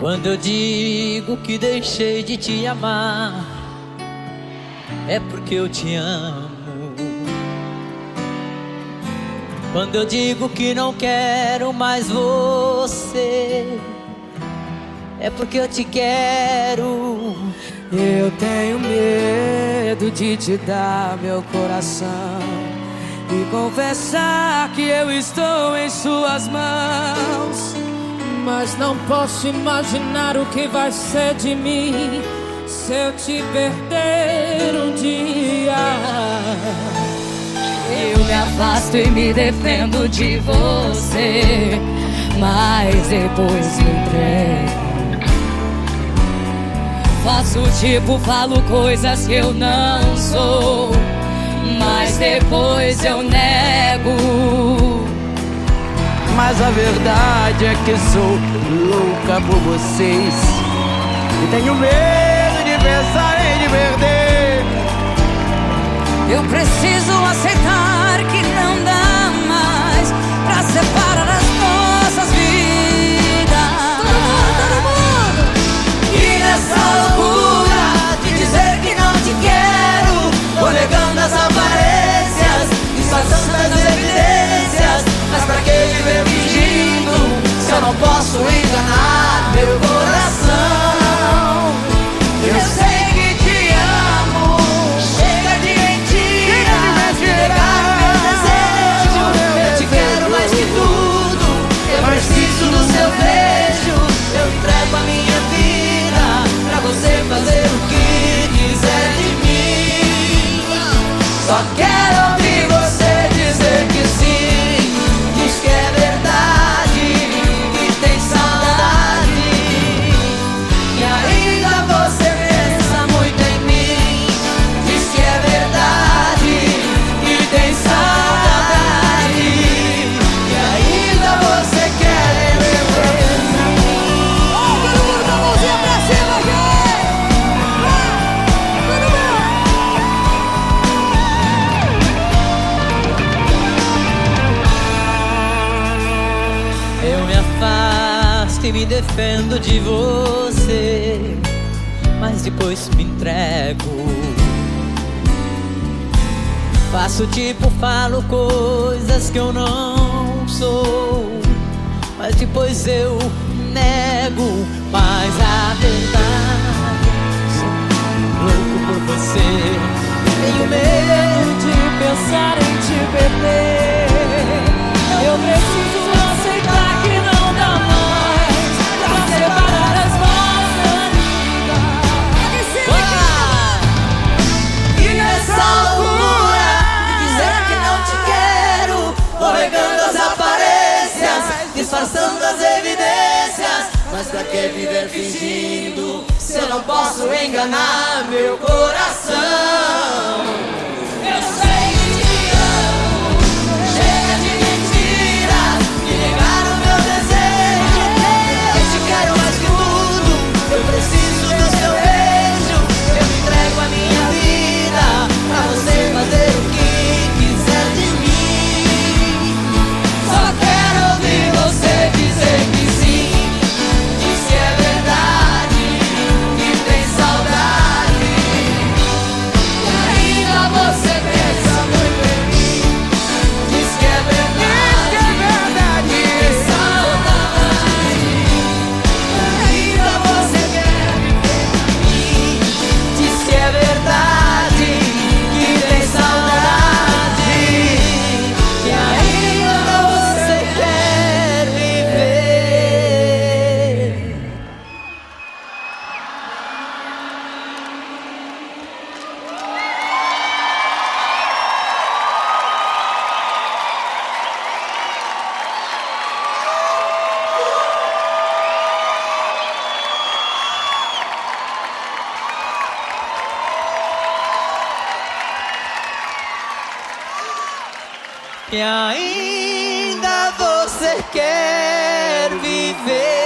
Quando eu digo que deixei de te amar, é porque eu te amo. Quando eu digo que não quero mais você, é porque eu te quero. Eu tenho medo de te dar meu coração e confessar que eu estou em suas mãos. Mas não posso imaginar o que vai ser de mim se eu te perder um dia. Eu me afasto e me defendo de você, mas depois me entrego. Faço tipo, falo coisas que eu não sou, mas depois eu nego. Mas a verdade é que sou louca por vocês. E tenho medo again. Me defendo de você, mas depois me entrego. Faço tipo, falo coisas que eu não sou, mas depois eu nego. Mas a verdade, louco por você. Tenho medo de pensar em te perder. Mas pra que viver fingindo se eu não posso enganar meu coração? E ainda você quer viver.